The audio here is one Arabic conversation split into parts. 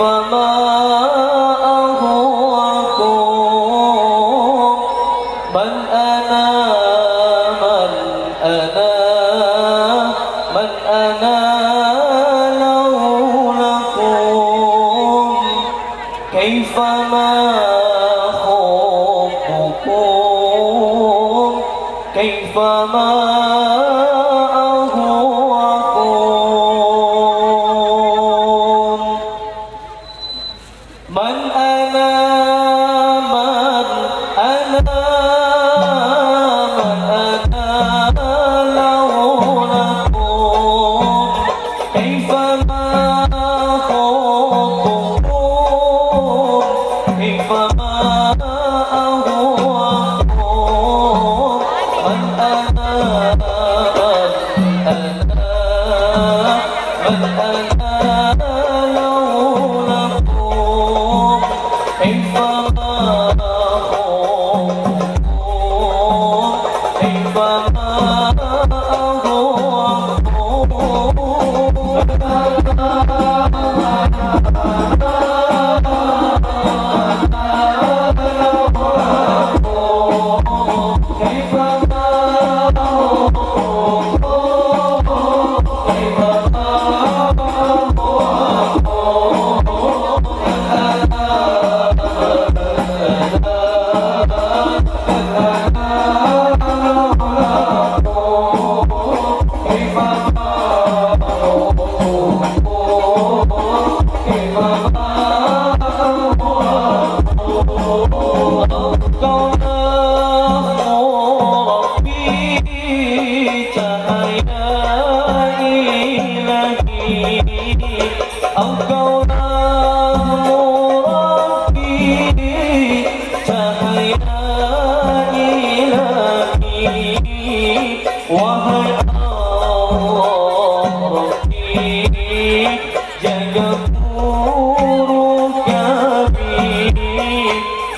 كيف ما أهواكم من أنا من أنا من أنا لولاكم كيف ما حبكم كيف أنا من Oh,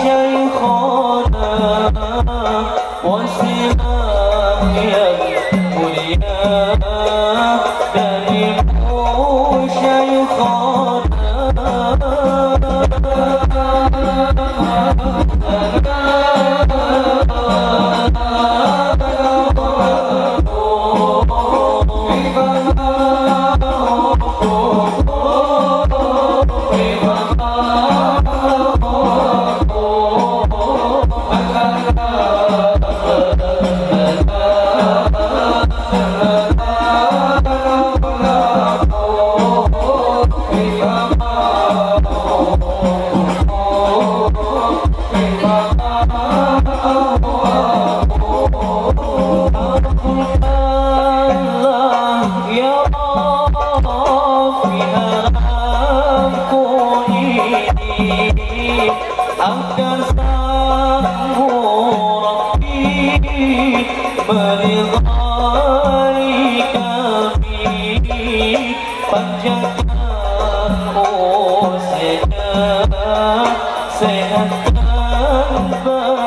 syekhona wasilah yang mulia darimu Oh, say, say, say, say, say, say, say, say, say, say, say,